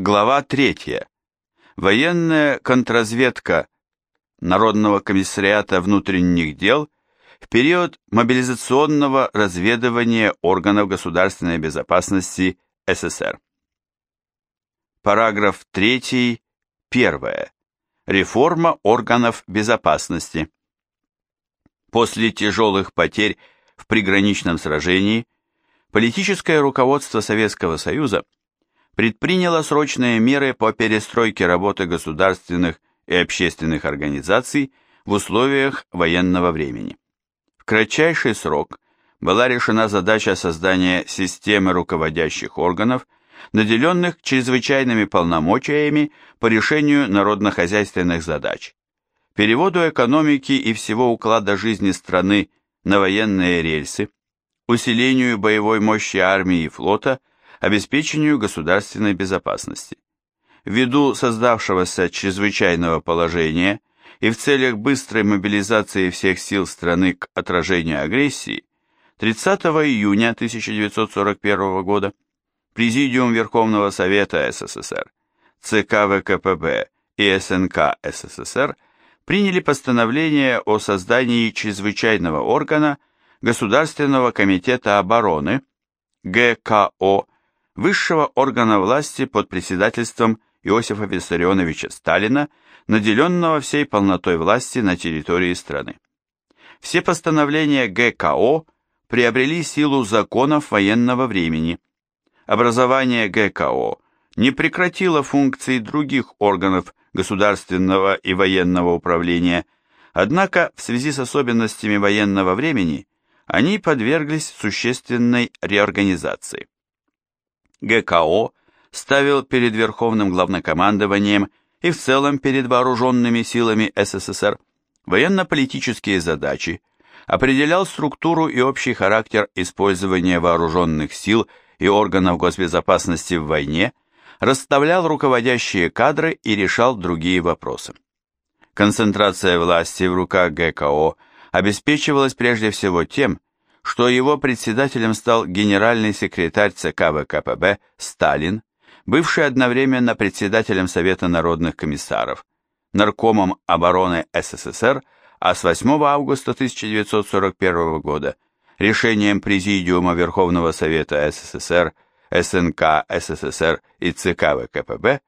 Глава 3. Военная контрразведка Народного комиссариата внутренних дел в период мобилизационного разведывания органов государственной безопасности СССР. Параграф 3. 1. Реформа органов безопасности. После тяжелых потерь в приграничном сражении политическое руководство Советского Союза – предприняла срочные меры по перестройке работы государственных и общественных организаций в условиях военного времени. В кратчайший срок была решена задача создания системы руководящих органов, наделенных чрезвычайными полномочиями по решению народно-хозяйственных задач, переводу экономики и всего уклада жизни страны на военные рельсы, усилению боевой мощи армии и флота обеспечению государственной безопасности. Ввиду создавшегося чрезвычайного положения и в целях быстрой мобилизации всех сил страны к отражению агрессии, 30 июня 1941 года Президиум Верховного Совета СССР, ЦК ВКПБ и СНК СССР приняли постановление о создании чрезвычайного органа Государственного комитета обороны ГКО высшего органа власти под председательством Иосифа Виссарионовича Сталина, наделенного всей полнотой власти на территории страны. Все постановления ГКО приобрели силу законов военного времени. Образование ГКО не прекратило функции других органов государственного и военного управления, однако в связи с особенностями военного времени они подверглись существенной реорганизации. ГКО ставил перед Верховным Главнокомандованием и в целом перед вооруженными силами СССР военно-политические задачи, определял структуру и общий характер использования вооруженных сил и органов госбезопасности в войне, расставлял руководящие кадры и решал другие вопросы. Концентрация власти в руках ГКО обеспечивалась прежде всего тем, что его председателем стал генеральный секретарь ЦК ВКПБ Сталин, бывший одновременно председателем Совета народных комиссаров, наркомом обороны СССР, а с 8 августа 1941 года решением Президиума Верховного Совета СССР, СНК СССР и ЦК ВКПБ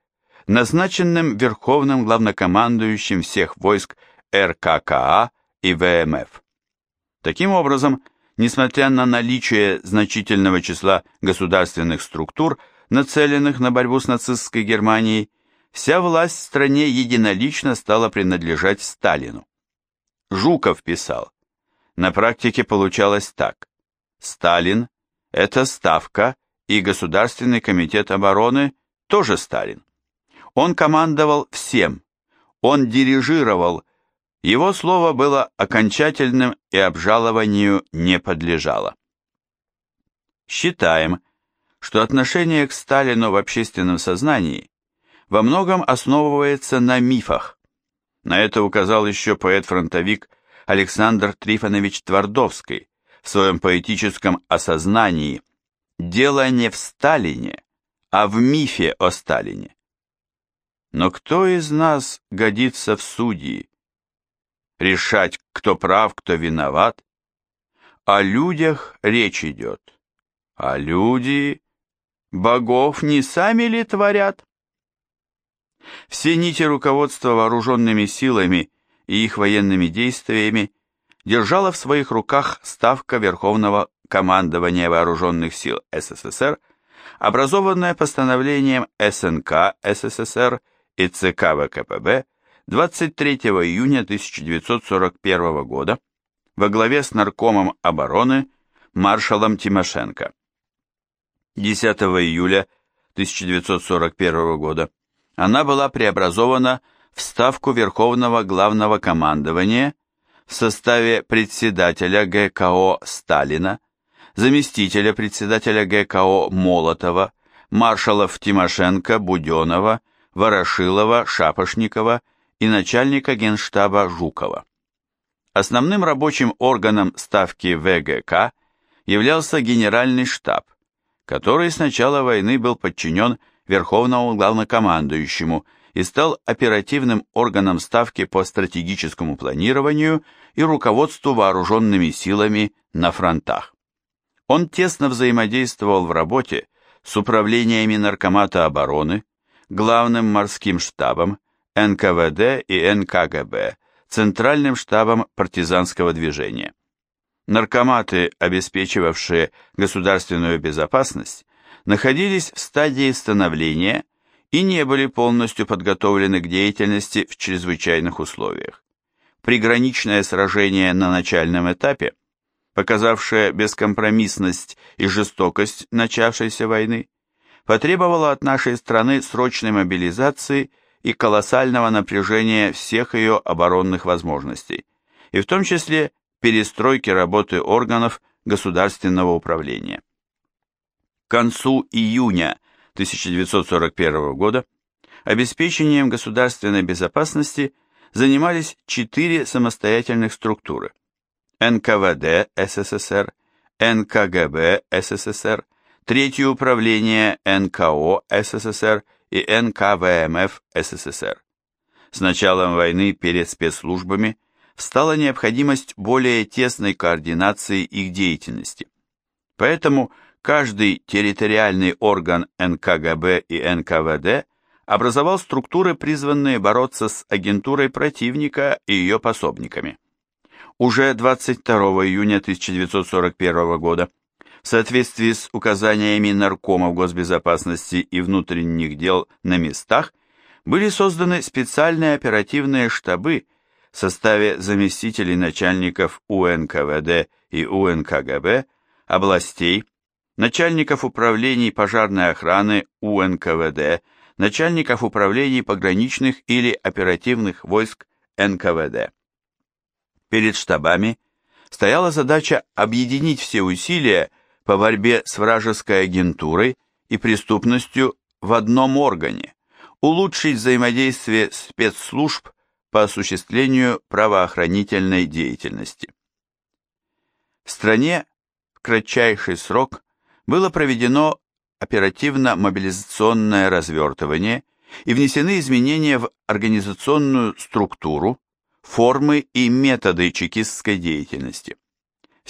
назначенным Верховным Главнокомандующим всех войск РККА и ВМФ. Таким образом, несмотря на наличие значительного числа государственных структур, нацеленных на борьбу с нацистской Германией, вся власть в стране единолично стала принадлежать Сталину. Жуков писал, на практике получалось так. Сталин – это Ставка и Государственный комитет обороны тоже Сталин. Он командовал всем, он дирижировал его слово было окончательным и обжалованию не подлежало. Считаем, что отношение к Сталину в общественном сознании во многом основывается на мифах. На это указал еще поэт-фронтовик Александр Трифонович Твардовский в своем поэтическом осознании «Дело не в Сталине, а в мифе о Сталине». Но кто из нас годится в судьи, решать, кто прав, кто виноват. О людях речь идет. А люди богов не сами ли творят? Все нити руководства вооруженными силами и их военными действиями держала в своих руках Ставка Верховного командования Вооруженных сил СССР, образованная постановлением СНК СССР и ЦК ВКПБ 23 июня 1941 года во главе с наркомом обороны маршалом Тимошенко. 10 июля 1941 года она была преобразована в Ставку Верховного Главного Командования в составе председателя ГКО Сталина, заместителя председателя ГКО Молотова, маршалов Тимошенко, Буденова, Ворошилова, Шапошникова и начальника генштаба Жукова. Основным рабочим органом ставки ВГК являлся Генеральный штаб, который с начала войны был подчинен Верховному Главнокомандующему и стал оперативным органом Ставки по стратегическому планированию и руководству вооруженными силами на фронтах. Он тесно взаимодействовал в работе с управлениями Наркомата обороны, Главным морским штабом, НКВД и НКГБ, Центральным штабом партизанского движения. Наркоматы, обеспечивавшие государственную безопасность, находились в стадии становления и не были полностью подготовлены к деятельности в чрезвычайных условиях. Приграничное сражение на начальном этапе, показавшее бескомпромиссность и жестокость начавшейся войны, потребовало от нашей страны срочной мобилизации и колоссального напряжения всех ее оборонных возможностей, и в том числе перестройки работы органов государственного управления. К концу июня 1941 года обеспечением государственной безопасности занимались четыре самостоятельных структуры НКВД СССР, НКГБ СССР, Третье управление НКО СССР и НКВМФ СССР. С началом войны перед спецслужбами встала необходимость более тесной координации их деятельности. Поэтому каждый территориальный орган НКГБ и НКВД образовал структуры, призванные бороться с агентурой противника и ее пособниками. Уже 22 июня 1941 года в соответствии с указаниями наркомов госбезопасности и внутренних дел на местах были созданы специальные оперативные штабы в составе заместителей начальников УНКВД и УНКГБ, областей, начальников управлений пожарной охраны УНКВД, начальников управлений пограничных или оперативных войск НКВД. Перед штабами стояла задача объединить все усилия по борьбе с вражеской агентурой и преступностью в одном органе, улучшить взаимодействие спецслужб по осуществлению правоохранительной деятельности. В стране в кратчайший срок было проведено оперативно-мобилизационное развертывание и внесены изменения в организационную структуру, формы и методы чекистской деятельности.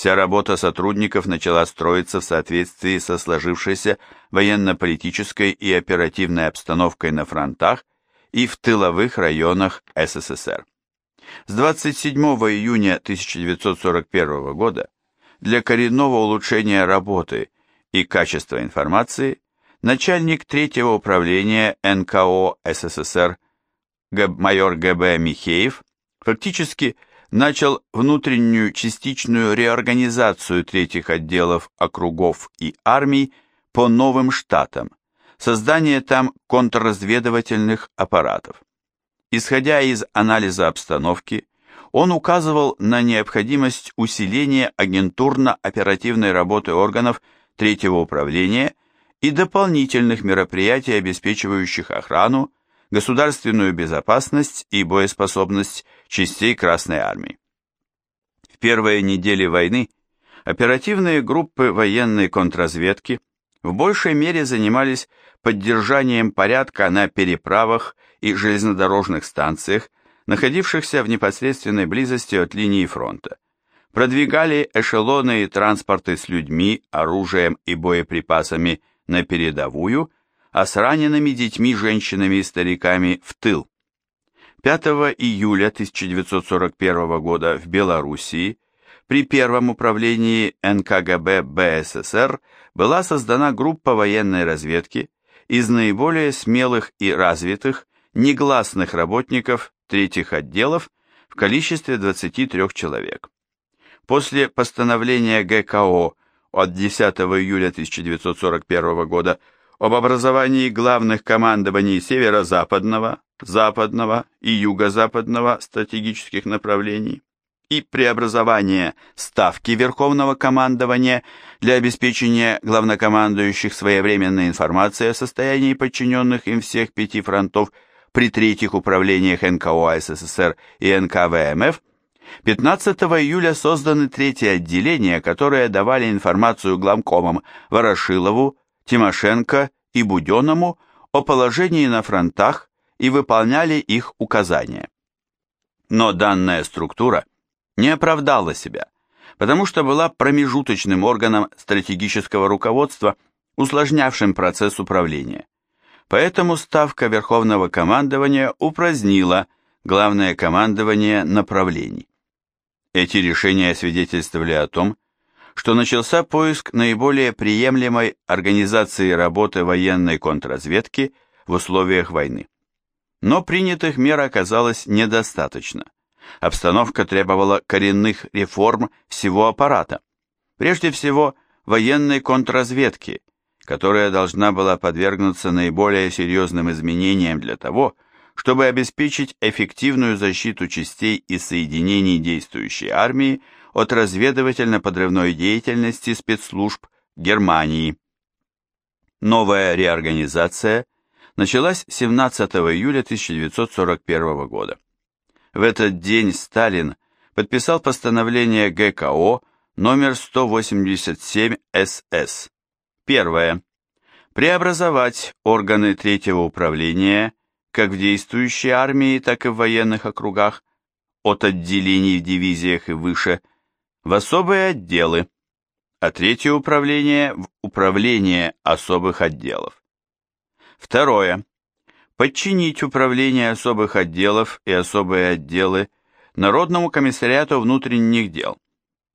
Вся работа сотрудников начала строиться в соответствии со сложившейся военно-политической и оперативной обстановкой на фронтах и в тыловых районах СССР. С 27 июня 1941 года для коренного улучшения работы и качества информации начальник третьего управления НКО СССР майор ГБ Михеев фактически начал внутреннюю частичную реорганизацию третьих отделов округов и армий по новым штатам, создание там контрразведывательных аппаратов. Исходя из анализа обстановки, он указывал на необходимость усиления агентурно-оперативной работы органов третьего управления и дополнительных мероприятий, обеспечивающих охрану, государственную безопасность и боеспособность частей Красной Армии. В первые недели войны оперативные группы военной контрразведки в большей мере занимались поддержанием порядка на переправах и железнодорожных станциях, находившихся в непосредственной близости от линии фронта, продвигали эшелоны и транспорты с людьми, оружием и боеприпасами на передовую, а с ранеными детьми, женщинами и стариками в тыл. 5 июля 1941 года в Белоруссии при первом управлении НКГБ БССР была создана группа военной разведки из наиболее смелых и развитых негласных работников третьих отделов в количестве 23 человек. После постановления ГКО от 10 июля 1941 года об образовании главных командований северо-западного, западного и юго-западного стратегических направлений и преобразование ставки Верховного командования для обеспечения главнокомандующих своевременной информацией о состоянии подчиненных им всех пяти фронтов при третьих управлениях НКО СССР и НКВМФ, 15 июля созданы третьи отделения, которые давали информацию главкомам Ворошилову, Тимошенко и Буденному о положении на фронтах и выполняли их указания. Но данная структура не оправдала себя, потому что была промежуточным органом стратегического руководства, усложнявшим процесс управления. Поэтому ставка Верховного командования упразднила главное командование направлений. Эти решения свидетельствовали о том, что начался поиск наиболее приемлемой организации работы военной контрразведки в условиях войны. Но принятых мер оказалось недостаточно. Обстановка требовала коренных реформ всего аппарата. Прежде всего, военной контрразведки, которая должна была подвергнуться наиболее серьезным изменениям для того, чтобы обеспечить эффективную защиту частей и соединений действующей армии от разведывательно-подрывной деятельности спецслужб Германии. Новая реорганизация началась 17 июля 1941 года. В этот день Сталин подписал постановление ГКО номер 187 СС Первое. Преобразовать органы третьего управления как в действующей армии, так и в военных округах, от отделений в дивизиях и выше, в особые отделы, а третье управление в управление особых отделов. Второе. Подчинить управление особых отделов и особые отделы Народному комиссариату внутренних дел,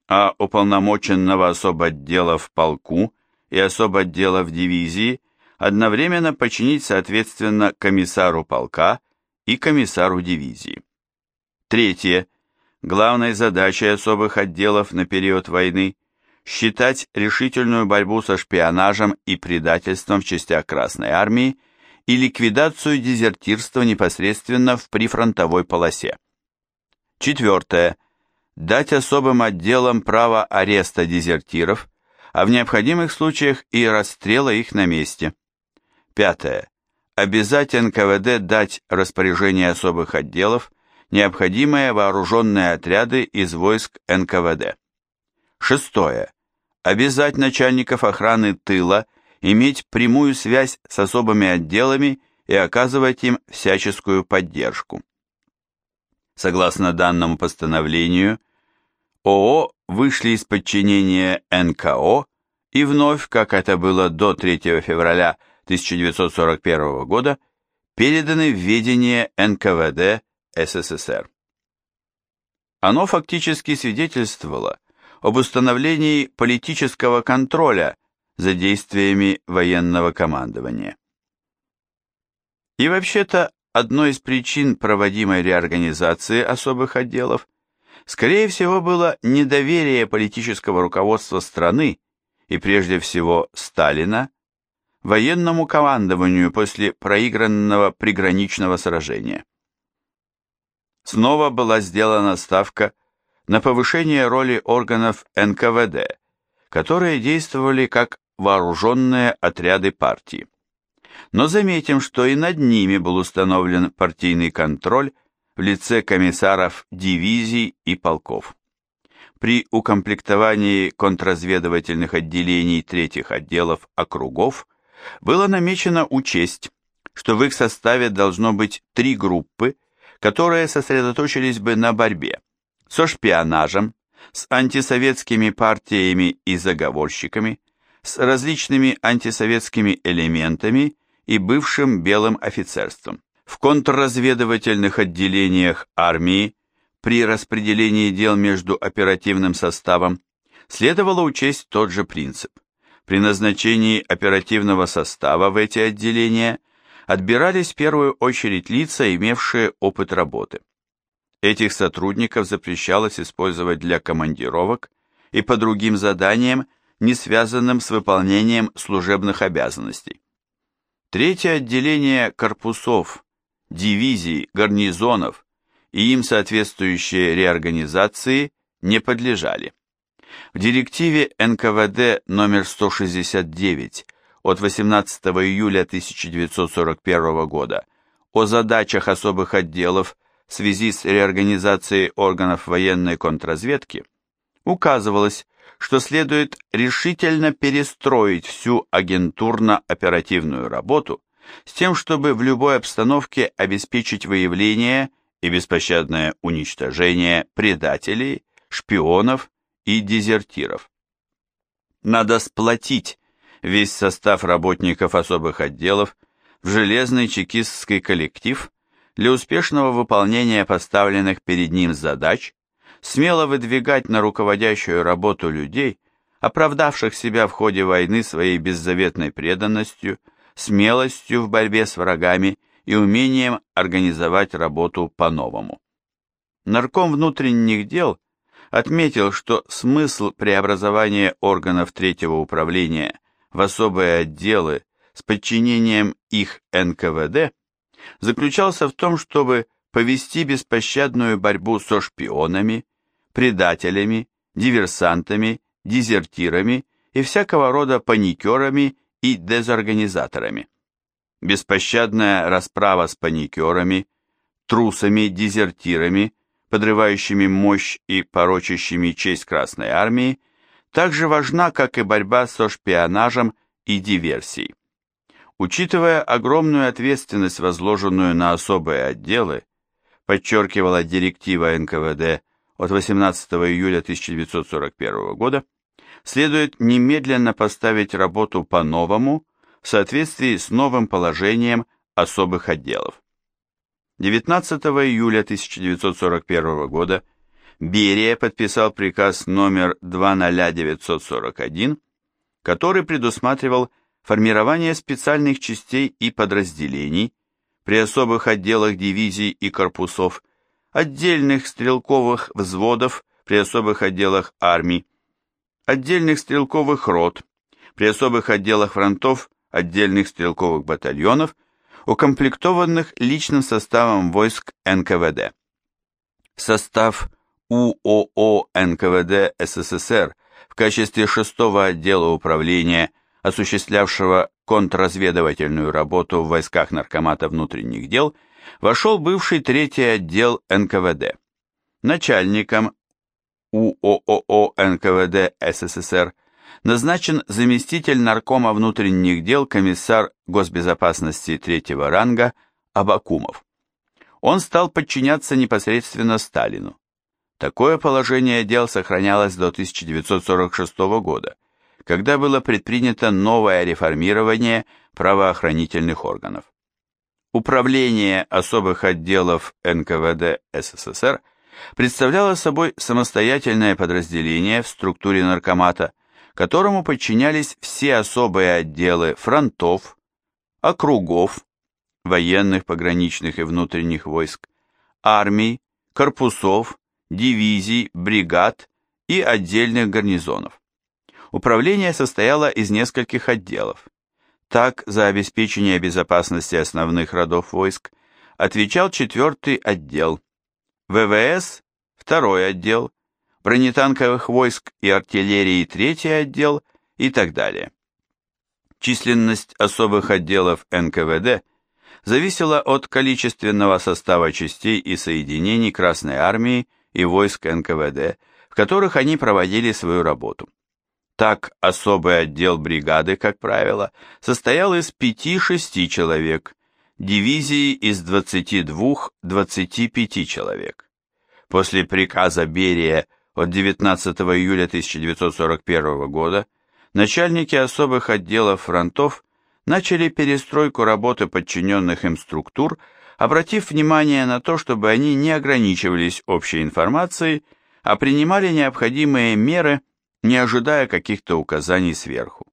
а уполномоченного особо отдела в полку – и особо отдела в дивизии одновременно подчинить соответственно комиссару полка и комиссару дивизии. Третье. Главной задачей особых отделов на период войны считать решительную борьбу со шпионажем и предательством в частях Красной Армии и ликвидацию дезертирства непосредственно в прифронтовой полосе. Четвертое. Дать особым отделам право ареста дезертиров а в необходимых случаях и расстрела их на месте. Пятое. Обязать НКВД дать распоряжение особых отделов необходимые вооруженные отряды из войск НКВД. Шестое. Обязать начальников охраны тыла иметь прямую связь с особыми отделами и оказывать им всяческую поддержку. Согласно данному постановлению, ООО вышли из подчинения НКО и вновь, как это было до 3 февраля 1941 года, переданы в ведение НКВД СССР. Оно фактически свидетельствовало об установлении политического контроля за действиями военного командования. И вообще-то одной из причин проводимой реорганизации особых отделов скорее всего, было недоверие политического руководства страны и прежде всего Сталина военному командованию после проигранного приграничного сражения. Снова была сделана ставка на повышение роли органов НКВД, которые действовали как вооруженные отряды партии. Но заметим, что и над ними был установлен партийный контроль в лице комиссаров дивизий и полков. При укомплектовании контрразведывательных отделений третьих отделов округов было намечено учесть, что в их составе должно быть три группы, которые сосредоточились бы на борьбе со шпионажем, с антисоветскими партиями и заговорщиками, с различными антисоветскими элементами и бывшим белым офицерством. В контрразведывательных отделениях армии при распределении дел между оперативным составом следовало учесть тот же принцип. При назначении оперативного состава в эти отделения отбирались в первую очередь лица, имевшие опыт работы. Этих сотрудников запрещалось использовать для командировок и по другим заданиям, не связанным с выполнением служебных обязанностей. Третье отделение корпусов дивизий, гарнизонов и им соответствующие реорганизации не подлежали. В директиве НКВД номер 169 от 18 июля 1941 года о задачах особых отделов в связи с реорганизацией органов военной контрразведки указывалось, что следует решительно перестроить всю агентурно-оперативную работу с тем, чтобы в любой обстановке обеспечить выявление и беспощадное уничтожение предателей, шпионов и дезертиров. Надо сплотить весь состав работников особых отделов в железный чекистский коллектив для успешного выполнения поставленных перед ним задач, смело выдвигать на руководящую работу людей, оправдавших себя в ходе войны своей беззаветной преданностью, смелостью в борьбе с врагами и умением организовать работу по-новому. Нарком внутренних дел отметил, что смысл преобразования органов третьего управления в особые отделы с подчинением их НКВД заключался в том, чтобы повести беспощадную борьбу со шпионами, предателями, диверсантами, дезертирами и всякого рода паникерами и дезорганизаторами. Беспощадная расправа с паникерами, трусами, дезертирами, подрывающими мощь и порочащими честь Красной Армии, так же важна, как и борьба со шпионажем и диверсией. Учитывая огромную ответственность, возложенную на особые отделы, подчеркивала директива НКВД от 18 июля 1941 года, следует немедленно поставить работу по-новому в соответствии с новым положением особых отделов. 19 июля 1941 года Берия подписал приказ номер 20941, который предусматривал формирование специальных частей и подразделений при особых отделах дивизий и корпусов, отдельных стрелковых взводов при особых отделах армий, отдельных стрелковых рот, при особых отделах фронтов отдельных стрелковых батальонов, укомплектованных личным составом войск НКВД. В состав УОО НКВД СССР в качестве шестого отдела управления, осуществлявшего контрразведывательную работу в войсках Наркомата внутренних дел, вошел бывший третий отдел НКВД. Начальником УОО НКВД СССР назначен заместитель наркома внутренних дел комиссар госбезопасности третьего ранга Абакумов. Он стал подчиняться непосредственно Сталину. Такое положение дел сохранялось до 1946 года, когда было предпринято новое реформирование правоохранительных органов. Управление особых отделов НКВД СССР – представляло собой самостоятельное подразделение в структуре наркомата, которому подчинялись все особые отделы фронтов, округов, военных, пограничных и внутренних войск, армий, корпусов, дивизий, бригад и отдельных гарнизонов. Управление состояло из нескольких отделов. Так, за обеспечение безопасности основных родов войск отвечал четвертый отдел, ВВС – второй отдел, бронетанковых войск и артиллерии – третий отдел и так далее. Численность особых отделов НКВД зависела от количественного состава частей и соединений Красной Армии и войск НКВД, в которых они проводили свою работу. Так, особый отдел бригады, как правило, состоял из 5-6 человек, дивизии из 22-25 человек. После приказа Берия от 19 июля 1941 года начальники особых отделов фронтов начали перестройку работы подчиненных им структур, обратив внимание на то, чтобы они не ограничивались общей информацией, а принимали необходимые меры, не ожидая каких-то указаний сверху.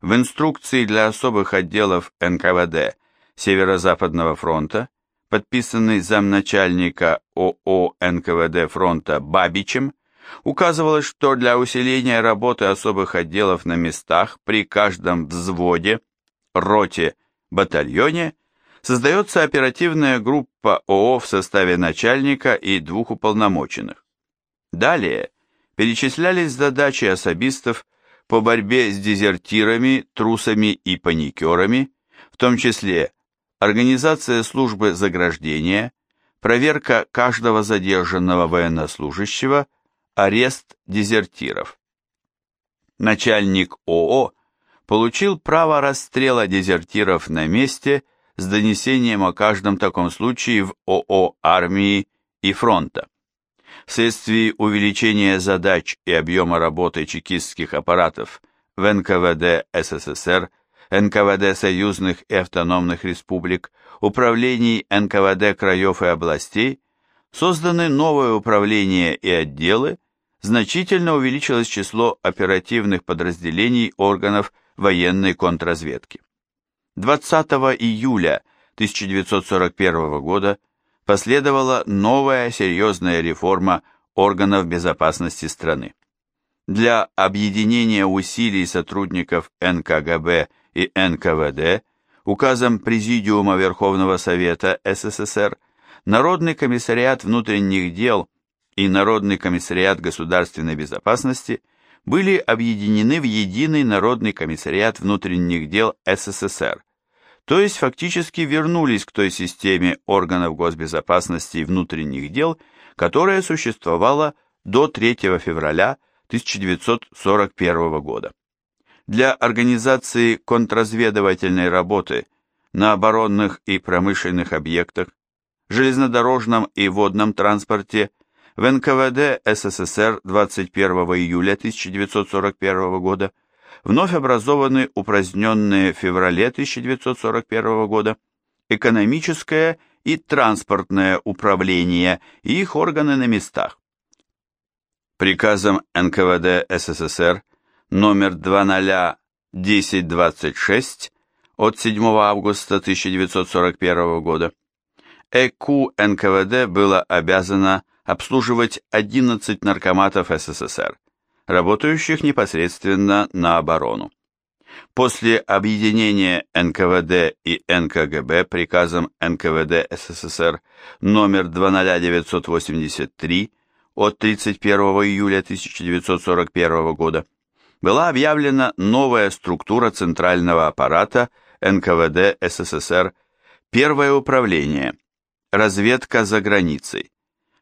В инструкции для особых отделов НКВД Северо-Западного фронта, подписанный замначальника ОО НКВД фронта Бабичем, указывалось, что для усиления работы особых отделов на местах при каждом взводе, роте, батальоне создается оперативная группа ООО в составе начальника и двух уполномоченных. Далее перечислялись задачи особистов по борьбе с дезертирами, трусами и паникерами, в том числе организация службы заграждения, проверка каждого задержанного военнослужащего, арест дезертиров. Начальник ООО получил право расстрела дезертиров на месте с донесением о каждом таком случае в ОО армии и фронта. Вследствие увеличения задач и объема работы чекистских аппаратов в НКВД СССР, НКВД союзных и автономных республик, управлений НКВД краев и областей, созданы новые управления и отделы, значительно увеличилось число оперативных подразделений органов военной контрразведки. 20 июля 1941 года последовала новая серьезная реформа органов безопасности страны. Для объединения усилий сотрудников НКГБ и НКВД указом Президиума Верховного Совета СССР Народный комиссариат внутренних дел и Народный комиссариат государственной безопасности были объединены в единый Народный комиссариат внутренних дел СССР, то есть фактически вернулись к той системе органов госбезопасности и внутренних дел, которая существовала до 3 февраля 1941 года. Для организации контрразведывательной работы на оборонных и промышленных объектах, железнодорожном и водном транспорте в НКВД СССР 21 июля 1941 года вновь образованы упраздненные в феврале 1941 года экономическое и транспортное управление и их органы на местах. Приказом НКВД СССР номер 201026 от 7 августа 1941 года ЭКУ НКВД было обязано обслуживать 11 наркоматов СССР, работающих непосредственно на оборону. После объединения НКВД и НКГБ приказом НКВД СССР номер 20983 от 31 июля 1941 года была объявлена новая структура центрального аппарата НКВД СССР, первое управление, разведка за границей,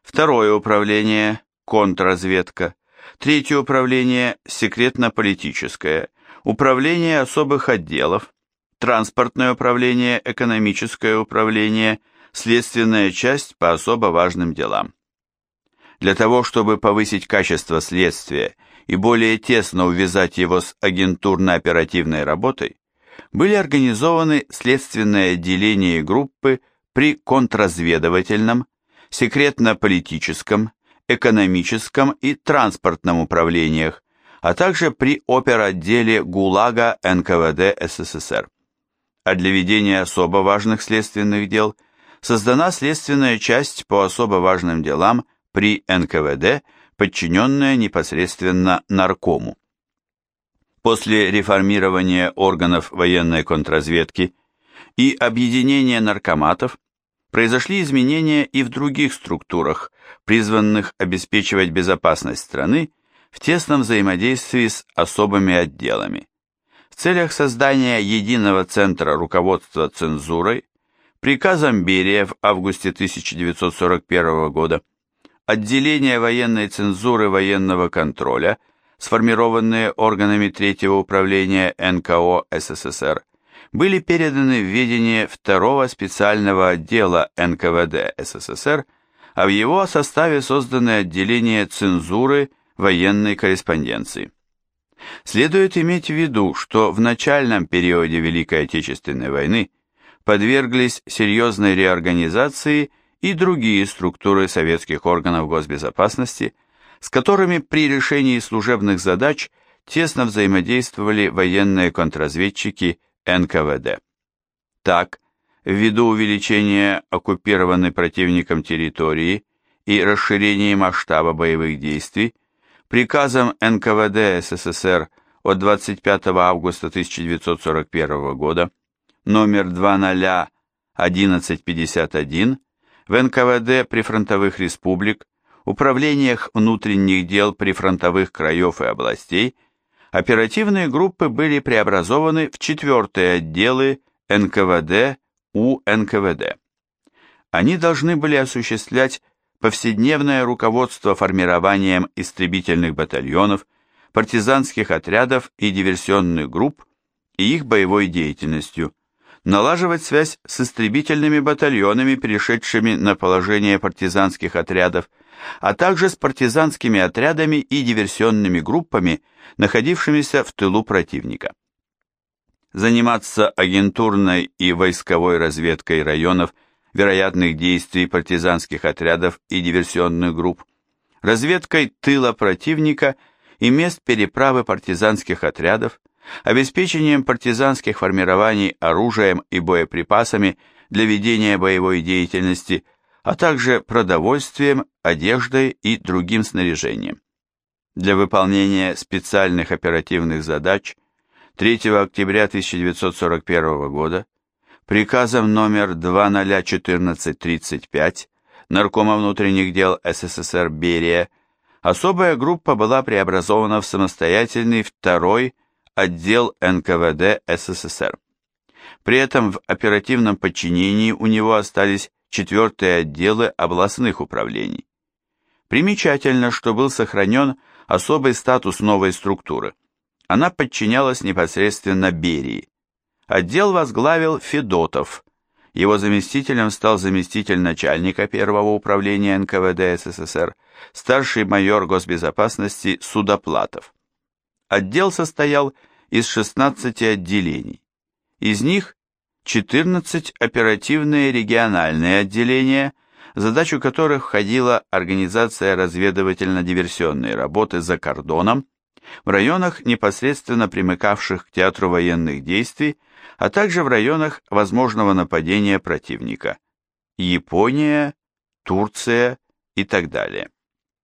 второе управление – контрразведка, третье управление – секретно-политическое, управление особых отделов, транспортное управление, экономическое управление, следственная часть по особо важным делам. Для того, чтобы повысить качество следствия и более тесно увязать его с агентурно-оперативной работой, были организованы следственное отделение и группы при контрразведывательном, секретно-политическом, экономическом и транспортном управлениях, а также при оперотделе ГУЛАГа НКВД СССР. А для ведения особо важных следственных дел создана следственная часть по особо важным делам при НКВД, подчиненная непосредственно наркому. После реформирования органов военной контрразведки и объединения наркоматов произошли изменения и в других структурах, призванных обеспечивать безопасность страны в тесном взаимодействии с особыми отделами. В целях создания единого центра руководства цензурой приказом Берия в августе 1941 года отделение военной цензуры военного контроля, сформированные органами третьего управления НКО СССР, были переданы в ведение второго специального отдела НКВД СССР, а в его составе созданы отделения цензуры военной корреспонденции. Следует иметь в виду, что в начальном периоде Великой Отечественной войны подверглись серьезной реорганизации и другие структуры советских органов госбезопасности, с которыми при решении служебных задач тесно взаимодействовали военные контрразведчики НКВД. Так, ввиду увеличения оккупированной противником территории и расширения масштаба боевых действий, приказом НКВД СССР от 25 августа 1941 года номер 201151 в НКВД прифронтовых республик, управлениях внутренних дел прифронтовых краев и областей – оперативные группы были преобразованы в четвертые отделы НКВД УНКВД. Они должны были осуществлять повседневное руководство формированием истребительных батальонов, партизанских отрядов и диверсионных групп и их боевой деятельностью, налаживать связь с истребительными батальонами, перешедшими на положение партизанских отрядов, а также с партизанскими отрядами и диверсионными группами, находившимися в тылу противника. Заниматься агентурной и войсковой разведкой районов вероятных действий партизанских отрядов и диверсионных групп, разведкой тыла противника и мест переправы партизанских отрядов, обеспечением партизанских формирований оружием и боеприпасами для ведения боевой деятельности, а также продовольствием, одеждой и другим снаряжением. Для выполнения специальных оперативных задач 3 октября 1941 года приказом номер 201435 Наркома внутренних дел СССР Берия особая группа была преобразована в самостоятельный второй отдел НКВД СССР. При этом в оперативном подчинении у него остались четвертые отделы областных управлений. Примечательно, что был сохранен особый статус новой структуры. Она подчинялась непосредственно Берии. Отдел возглавил Федотов. Его заместителем стал заместитель начальника первого управления НКВД СССР, старший майор госбезопасности Судоплатов. Отдел состоял из 16 отделений. Из них 14 оперативные региональные отделения, задачу которых входила организация разведывательно-диверсионной работы за кордоном в районах, непосредственно примыкавших к театру военных действий, а также в районах возможного нападения противника – Япония, Турция и так далее.